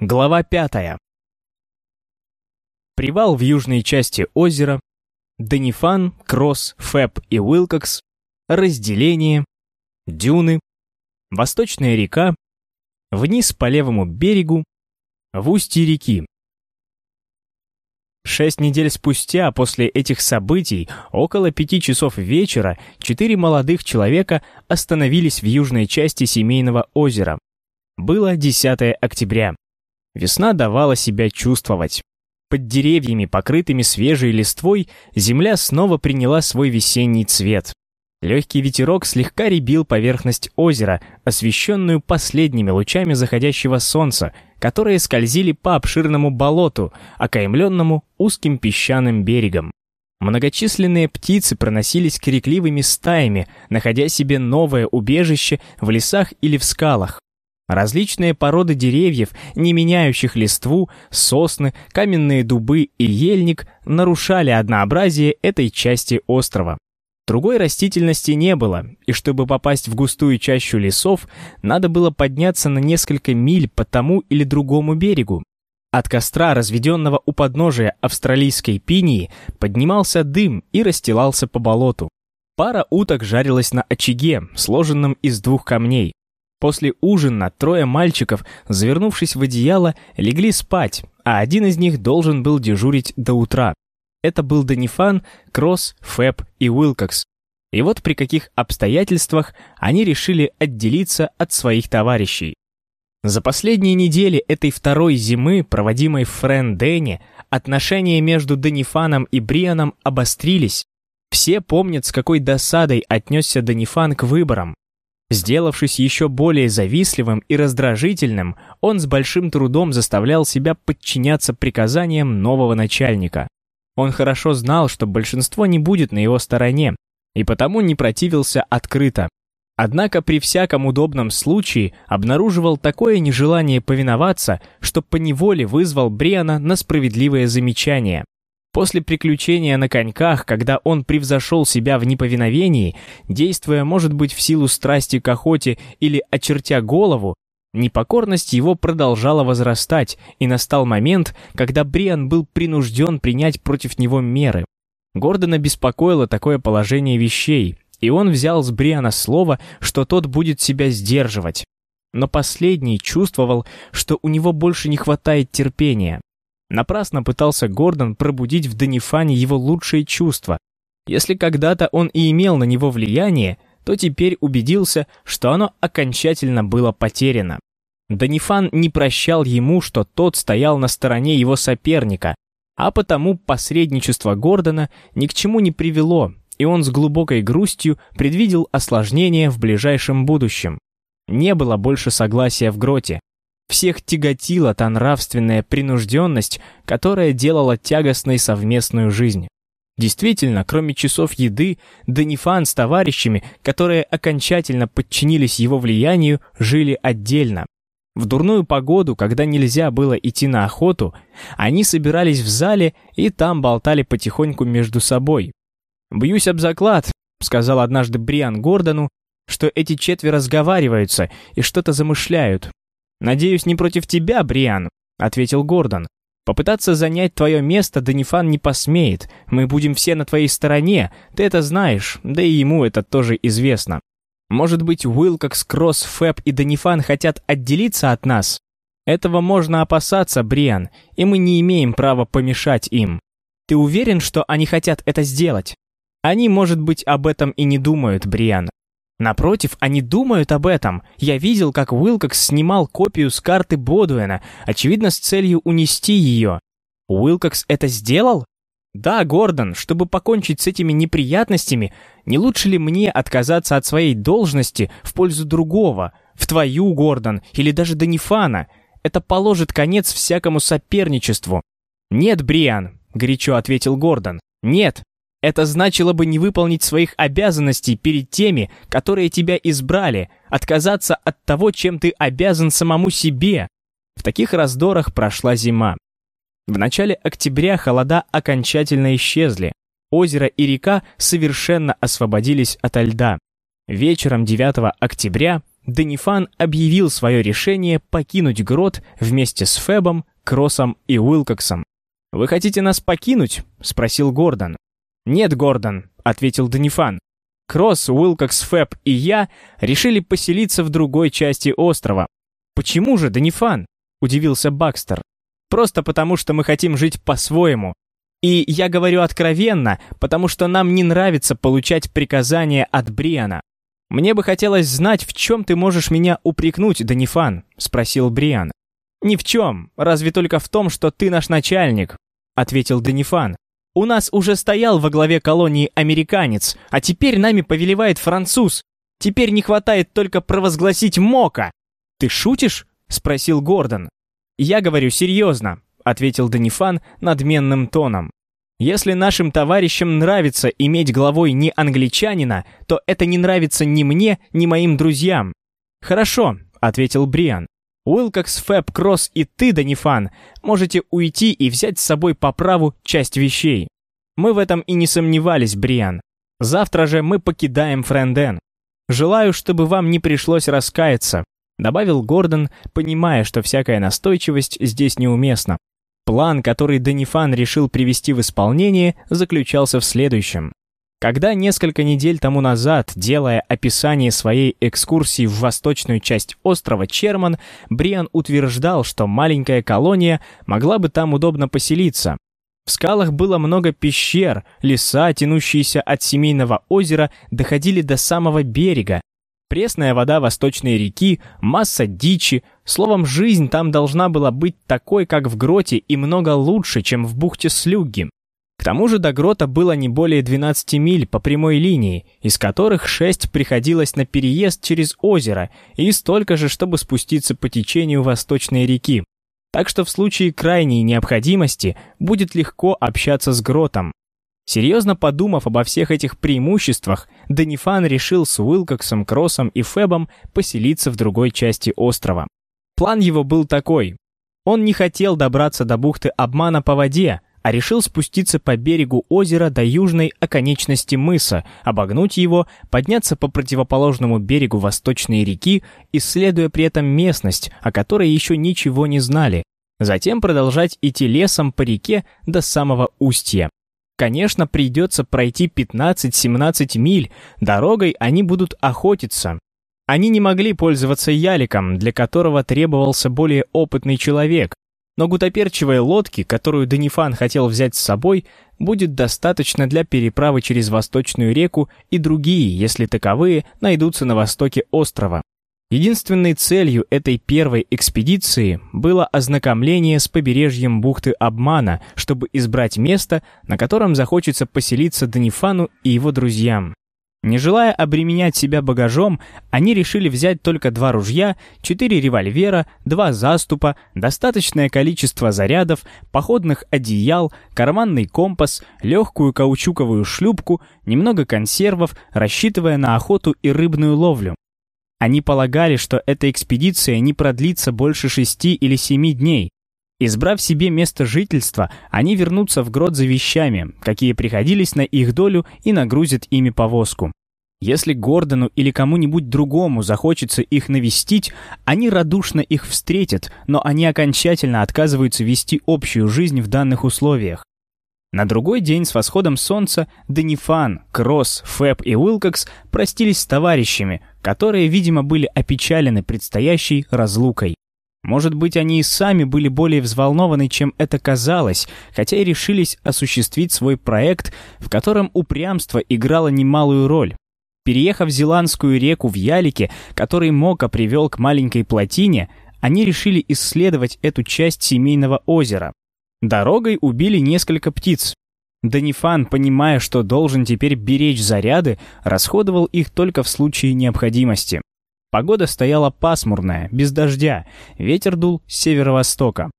Глава пятая. Привал в южной части озера, Данифан, Кросс, Фэб и Уилкокс, разделение, дюны, восточная река, вниз по левому берегу, в устье реки. Шесть недель спустя после этих событий, около пяти часов вечера, четыре молодых человека остановились в южной части семейного озера. Было 10 октября. Весна давала себя чувствовать. Под деревьями, покрытыми свежей листвой, земля снова приняла свой весенний цвет. Легкий ветерок слегка ребил поверхность озера, освещенную последними лучами заходящего солнца, которые скользили по обширному болоту, окаймленному узким песчаным берегом. Многочисленные птицы проносились крикливыми стаями, находя себе новое убежище в лесах или в скалах. Различные породы деревьев, не меняющих листву, сосны, каменные дубы и ельник нарушали однообразие этой части острова. Другой растительности не было, и чтобы попасть в густую чащу лесов, надо было подняться на несколько миль по тому или другому берегу. От костра, разведенного у подножия австралийской пинии, поднимался дым и расстилался по болоту. Пара уток жарилась на очаге, сложенном из двух камней. После ужина трое мальчиков, завернувшись в одеяло, легли спать, а один из них должен был дежурить до утра. Это был Данифан, Кросс, Фэб и Уилкокс. И вот при каких обстоятельствах они решили отделиться от своих товарищей. За последние недели этой второй зимы, проводимой в Френ-Дэне, отношения между Данифаном и Брианом обострились. Все помнят, с какой досадой отнесся Данифан к выборам. Сделавшись еще более завистливым и раздражительным, он с большим трудом заставлял себя подчиняться приказаниям нового начальника. Он хорошо знал, что большинство не будет на его стороне, и потому не противился открыто. Однако при всяком удобном случае обнаруживал такое нежелание повиноваться, что поневоле вызвал Бриана на справедливое замечание. После приключения на коньках, когда он превзошел себя в неповиновении, действуя, может быть, в силу страсти к охоте или очертя голову, непокорность его продолжала возрастать, и настал момент, когда Бриан был принужден принять против него меры. Гордона беспокоило такое положение вещей, и он взял с Бриана слово, что тот будет себя сдерживать. Но последний чувствовал, что у него больше не хватает терпения. Напрасно пытался Гордон пробудить в Данифане его лучшие чувства. Если когда-то он и имел на него влияние, то теперь убедился, что оно окончательно было потеряно. Данифан не прощал ему, что тот стоял на стороне его соперника, а потому посредничество Гордона ни к чему не привело, и он с глубокой грустью предвидел осложнения в ближайшем будущем. Не было больше согласия в гроте, всех тяготила та нравственная принужденность, которая делала тягостной совместную жизнь. Действительно, кроме часов еды, Данифан с товарищами, которые окончательно подчинились его влиянию, жили отдельно. В дурную погоду, когда нельзя было идти на охоту, они собирались в зале и там болтали потихоньку между собой. «Бьюсь об заклад», — сказал однажды Бриан Гордону, что эти четверо разговариваются и что-то замышляют, «Надеюсь, не против тебя, Бриан», — ответил Гордон. «Попытаться занять твое место Данифан не посмеет. Мы будем все на твоей стороне, ты это знаешь, да и ему это тоже известно. Может быть, Уилкокс, Кросс, Фэб и Данифан хотят отделиться от нас? Этого можно опасаться, Бриан, и мы не имеем права помешать им. Ты уверен, что они хотят это сделать? Они, может быть, об этом и не думают, Бриан. Напротив, они думают об этом. Я видел, как Уилкокс снимал копию с карты Бодуэна, очевидно, с целью унести ее. Уилкокс это сделал? Да, Гордон, чтобы покончить с этими неприятностями, не лучше ли мне отказаться от своей должности в пользу другого, в твою, Гордон, или даже Данифана? Это положит конец всякому соперничеству. Нет, Бриан, горячо ответил Гордон. Нет, это значило бы не выполнить своих обязанностей перед теми, которые тебя избрали, отказаться от того, чем ты обязан самому себе. В таких раздорах прошла зима. В начале октября холода окончательно исчезли. Озеро и река совершенно освободились ото льда. Вечером 9 октября Денифан объявил свое решение покинуть грот вместе с Фебом, Кроссом и Уилкоксом. «Вы хотите нас покинуть?» — спросил Гордон. «Нет, Гордон», — ответил Денифан. Кросс, Уилкокс, Фэб и я решили поселиться в другой части острова. «Почему же, Денифан?» — удивился Бакстер. «Просто потому, что мы хотим жить по-своему. И я говорю откровенно, потому что нам не нравится получать приказания от Бриана. Мне бы хотелось знать, в чем ты можешь меня упрекнуть, Денифан?» — спросил Бриан. «Ни в чем, разве только в том, что ты наш начальник», — ответил Денифан. У нас уже стоял во главе колонии американец, а теперь нами повелевает француз. Теперь не хватает только провозгласить Мока. Ты шутишь? спросил Гордон. Я говорю серьезно, ответил Данифан надменным тоном. Если нашим товарищам нравится иметь главой не англичанина, то это не нравится ни мне, ни моим друзьям. Хорошо, ответил Бриан. Уилкокс, Фэб, Кросс и ты, Данифан, можете уйти и взять с собой по праву часть вещей. Мы в этом и не сомневались, Бриан. Завтра же мы покидаем Френден. Желаю, чтобы вам не пришлось раскаяться», — добавил Гордон, понимая, что всякая настойчивость здесь неуместна. План, который Данифан решил привести в исполнение, заключался в следующем. Когда несколько недель тому назад, делая описание своей экскурсии в восточную часть острова Черман, Бриан утверждал, что маленькая колония могла бы там удобно поселиться. В скалах было много пещер, леса, тянущиеся от семейного озера, доходили до самого берега. Пресная вода восточной реки, масса дичи, словом, жизнь там должна была быть такой, как в гроте, и много лучше, чем в бухте Слюгги. К тому же до грота было не более 12 миль по прямой линии, из которых 6 приходилось на переезд через озеро и столько же, чтобы спуститься по течению восточной реки. Так что в случае крайней необходимости будет легко общаться с гротом. Серьезно подумав обо всех этих преимуществах, Данифан решил с Уилкоксом, Кроссом и Фебом поселиться в другой части острова. План его был такой. Он не хотел добраться до бухты обмана по воде, а решил спуститься по берегу озера до южной оконечности мыса, обогнуть его, подняться по противоположному берегу восточной реки, исследуя при этом местность, о которой еще ничего не знали, затем продолжать идти лесом по реке до самого устья. Конечно, придется пройти 15-17 миль, дорогой они будут охотиться. Они не могли пользоваться яликом, для которого требовался более опытный человек, но гутоперчивой лодки, которую Данифан хотел взять с собой, будет достаточно для переправы через Восточную реку и другие, если таковые, найдутся на востоке острова. Единственной целью этой первой экспедиции было ознакомление с побережьем бухты Обмана, чтобы избрать место, на котором захочется поселиться Данифану и его друзьям. Не желая обременять себя багажом, они решили взять только два ружья, четыре револьвера, два заступа, достаточное количество зарядов, походных одеял, карманный компас, легкую каучуковую шлюпку, немного консервов, рассчитывая на охоту и рыбную ловлю. Они полагали, что эта экспедиция не продлится больше шести или семи дней. Избрав себе место жительства, они вернутся в грот за вещами, какие приходились на их долю и нагрузят ими повозку. Если Гордону или кому-нибудь другому захочется их навестить, они радушно их встретят, но они окончательно отказываются вести общую жизнь в данных условиях. На другой день с восходом солнца Данифан, Кросс, Фэб и Уилкокс простились с товарищами, которые, видимо, были опечалены предстоящей разлукой. Может быть, они и сами были более взволнованы, чем это казалось, хотя и решились осуществить свой проект, в котором упрямство играло немалую роль. Переехав Зеландскую реку в Ялике, который Мока привел к маленькой плотине, они решили исследовать эту часть семейного озера. Дорогой убили несколько птиц. Данифан, понимая, что должен теперь беречь заряды, расходовал их только в случае необходимости. Погода стояла пасмурная, без дождя, ветер дул с северо-востока.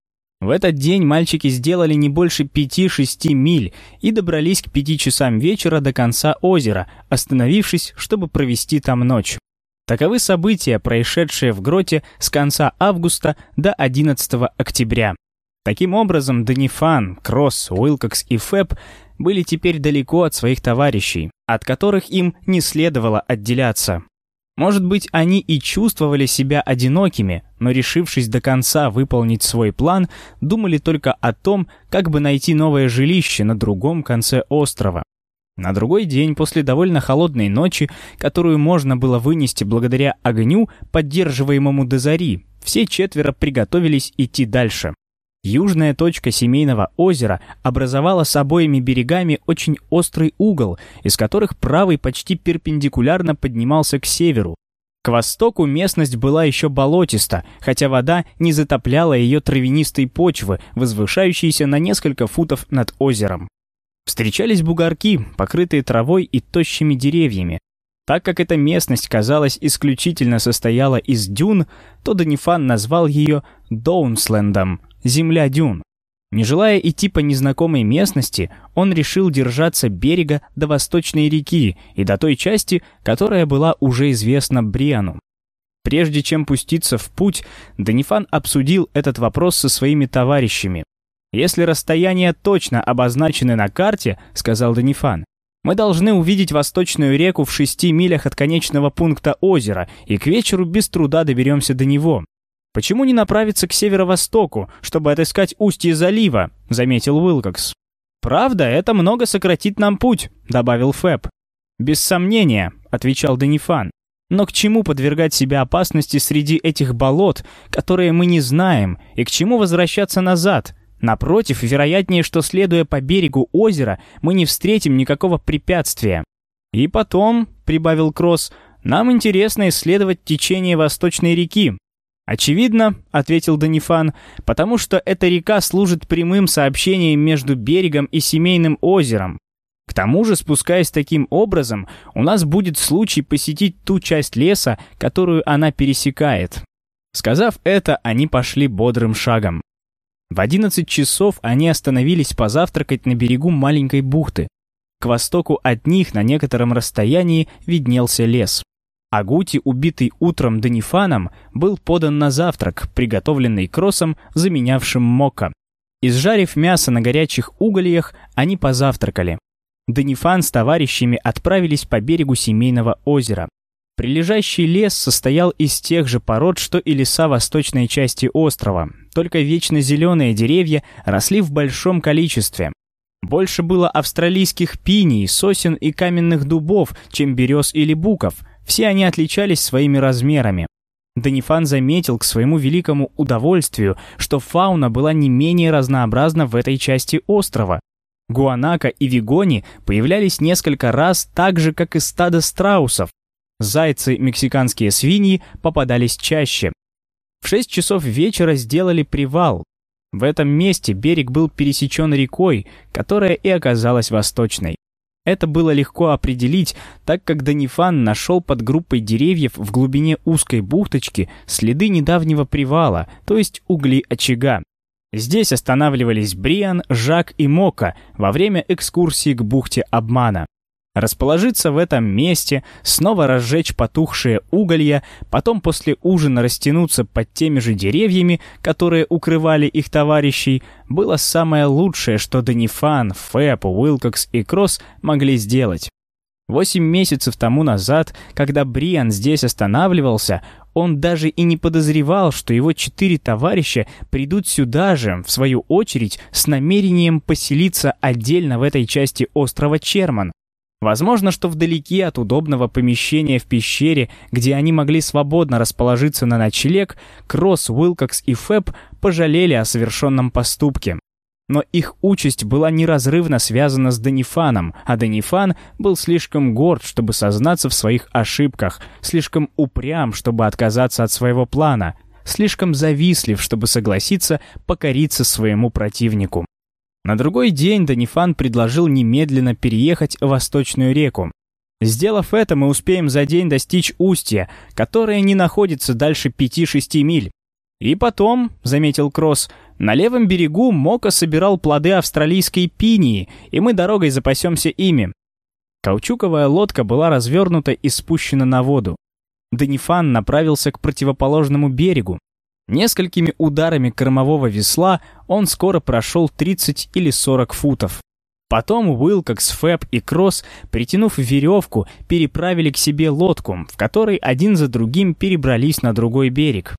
В этот день мальчики сделали не больше пяти-шести миль и добрались к пяти часам вечера до конца озера, остановившись, чтобы провести там ночь. Таковы события, происшедшие в гроте с конца августа до 11 октября. Таким образом, Данифан, Кросс, Уилкокс и Фэб были теперь далеко от своих товарищей, от которых им не следовало отделяться. Может быть, они и чувствовали себя одинокими, но, решившись до конца выполнить свой план, думали только о том, как бы найти новое жилище на другом конце острова. На другой день, после довольно холодной ночи, которую можно было вынести благодаря огню, поддерживаемому до зари, все четверо приготовились идти дальше. Южная точка семейного озера образовала с обоими берегами очень острый угол, из которых правый почти перпендикулярно поднимался к северу. К востоку местность была еще болотиста, хотя вода не затопляла ее травянистой почвы, возвышающейся на несколько футов над озером. Встречались бугорки, покрытые травой и тощими деревьями. Так как эта местность, казалось, исключительно состояла из дюн, то Данифан назвал ее Доунслендом, земля дюн. Не желая идти по незнакомой местности, он решил держаться берега до восточной реки и до той части, которая была уже известна Бриану. Прежде чем пуститься в путь, Данифан обсудил этот вопрос со своими товарищами. «Если расстояния точно обозначены на карте, — сказал Данифан, — мы должны увидеть восточную реку в шести милях от конечного пункта озера, и к вечеру без труда доберемся до него. «Почему не направиться к северо-востоку, чтобы отыскать устье залива?» — заметил Уилкокс. «Правда, это много сократит нам путь», — добавил Фэб. «Без сомнения», — отвечал Данифан. «Но к чему подвергать себя опасности среди этих болот, которые мы не знаем, и к чему возвращаться назад? Напротив, вероятнее, что, следуя по берегу озера, мы не встретим никакого препятствия». «И потом», — прибавил Кросс, — «нам интересно исследовать течение Восточной реки, «Очевидно», — ответил Данифан, — «потому что эта река служит прямым сообщением между берегом и семейным озером. К тому же, спускаясь таким образом, у нас будет случай посетить ту часть леса, которую она пересекает». Сказав это, они пошли бодрым шагом. В 11 часов они остановились позавтракать на берегу маленькой бухты. К востоку от них на некотором расстоянии виднелся лес. Агути, убитый утром Данифаном, был подан на завтрак, приготовленный Кроссом, заменявшим Мока. Изжарив мясо на горячих угольях, они позавтракали. Данифан с товарищами отправились по берегу семейного озера. Прилежащий лес состоял из тех же пород, что и леса восточной части острова, только вечно зеленые деревья росли в большом количестве. Больше было австралийских пиний, сосен и каменных дубов, чем берез или буков – все они отличались своими размерами. Данифан заметил к своему великому удовольствию, что фауна была не менее разнообразна в этой части острова. Гуанака и вигони появлялись несколько раз так же, как и стадо страусов. Зайцы, мексиканские свиньи попадались чаще. В шесть часов вечера сделали привал. В этом месте берег был пересечен рекой, которая и оказалась восточной. Это было легко определить, так как Данифан нашел под группой деревьев в глубине узкой бухточки следы недавнего привала, то есть угли очага. Здесь останавливались Бриан, Жак и Мока во время экскурсии к бухте обмана. Расположиться в этом месте, снова разжечь потухшие уголья, потом после ужина растянуться под теми же деревьями, которые укрывали их товарищей, было самое лучшее, что Данифан, Фэп, Уилкокс и Кросс могли сделать. Восемь месяцев тому назад, когда Бриан здесь останавливался, он даже и не подозревал, что его четыре товарища придут сюда же, в свою очередь, с намерением поселиться отдельно в этой части острова Черман. Возможно, что вдалеке от удобного помещения в пещере, где они могли свободно расположиться на ночлег, Кросс, Уилкокс и Фэб пожалели о совершенном поступке. Но их участь была неразрывно связана с Данифаном, а Данифан был слишком горд, чтобы сознаться в своих ошибках, слишком упрям, чтобы отказаться от своего плана, слишком завистлив, чтобы согласиться покориться своему противнику. На другой день Данифан предложил немедленно переехать в Восточную реку. Сделав это, мы успеем за день достичь устья, которое не находится дальше 5-6 миль. И потом, заметил Кросс, на левом берегу Мока собирал плоды австралийской пинии, и мы дорогой запасемся ими. Каучуковая лодка была развернута и спущена на воду. Данифан направился к противоположному берегу. Несколькими ударами кормового весла он скоро прошел 30 или 40 футов. Потом Уилкокс, Фэб и Кросс, притянув веревку, переправили к себе лодку, в которой один за другим перебрались на другой берег.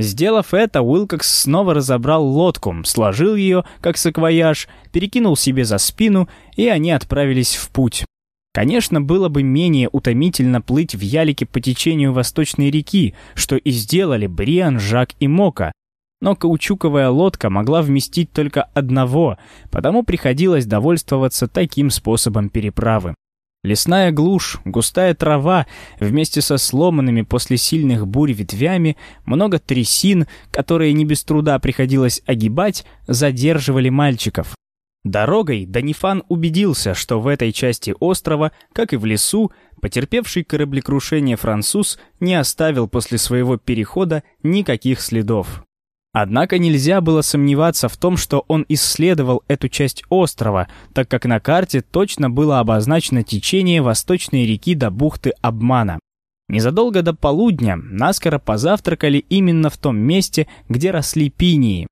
Сделав это, Уилкокс снова разобрал лодку, сложил ее, как саквояж, перекинул себе за спину, и они отправились в путь. Конечно, было бы менее утомительно плыть в ялике по течению Восточной реки, что и сделали Бриан, Жак и Мока, но каучуковая лодка могла вместить только одного, потому приходилось довольствоваться таким способом переправы. Лесная глушь, густая трава, вместе со сломанными после сильных бурь ветвями, много трясин, которые не без труда приходилось огибать, задерживали мальчиков. Дорогой Данифан убедился, что в этой части острова, как и в лесу, потерпевший кораблекрушение француз не оставил после своего перехода никаких следов. Однако нельзя было сомневаться в том, что он исследовал эту часть острова, так как на карте точно было обозначено течение восточной реки до бухты Обмана. Незадолго до полудня наскоро позавтракали именно в том месте, где росли пинии.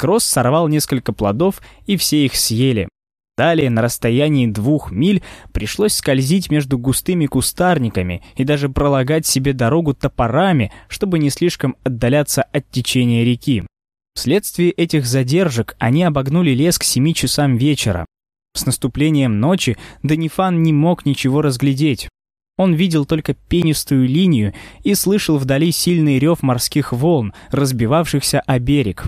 Кросс сорвал несколько плодов, и все их съели. Далее на расстоянии двух миль пришлось скользить между густыми кустарниками и даже пролагать себе дорогу топорами, чтобы не слишком отдаляться от течения реки. Вследствие этих задержек они обогнули лес к семи часам вечера. С наступлением ночи Данифан не мог ничего разглядеть. Он видел только пенистую линию и слышал вдали сильный рев морских волн, разбивавшихся о берег.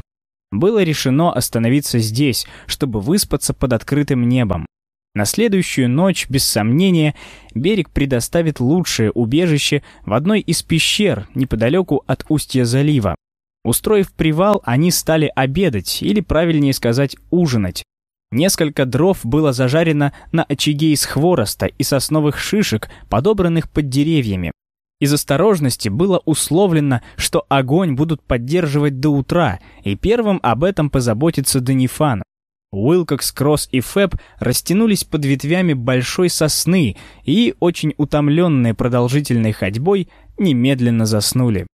Было решено остановиться здесь, чтобы выспаться под открытым небом. На следующую ночь, без сомнения, берег предоставит лучшее убежище в одной из пещер неподалеку от устья залива. Устроив привал, они стали обедать, или, правильнее сказать, ужинать. Несколько дров было зажарено на очаге из хвороста и сосновых шишек, подобранных под деревьями. Из осторожности было условлено, что огонь будут поддерживать до утра, и первым об этом позаботится Данифан. Уилкокс, Кросс и Фэб растянулись под ветвями большой сосны и, очень утомленные продолжительной ходьбой, немедленно заснули.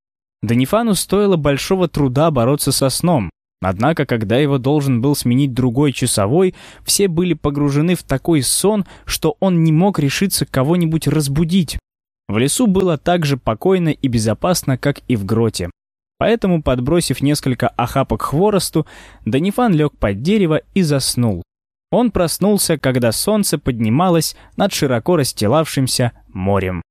Данифану стоило большого труда бороться со сном, Однако, когда его должен был сменить другой часовой, все были погружены в такой сон, что он не мог решиться кого-нибудь разбудить. В лесу было так же покойно и безопасно, как и в гроте. Поэтому, подбросив несколько охапок хворосту, Данифан лег под дерево и заснул. Он проснулся, когда солнце поднималось над широко расстилавшимся морем.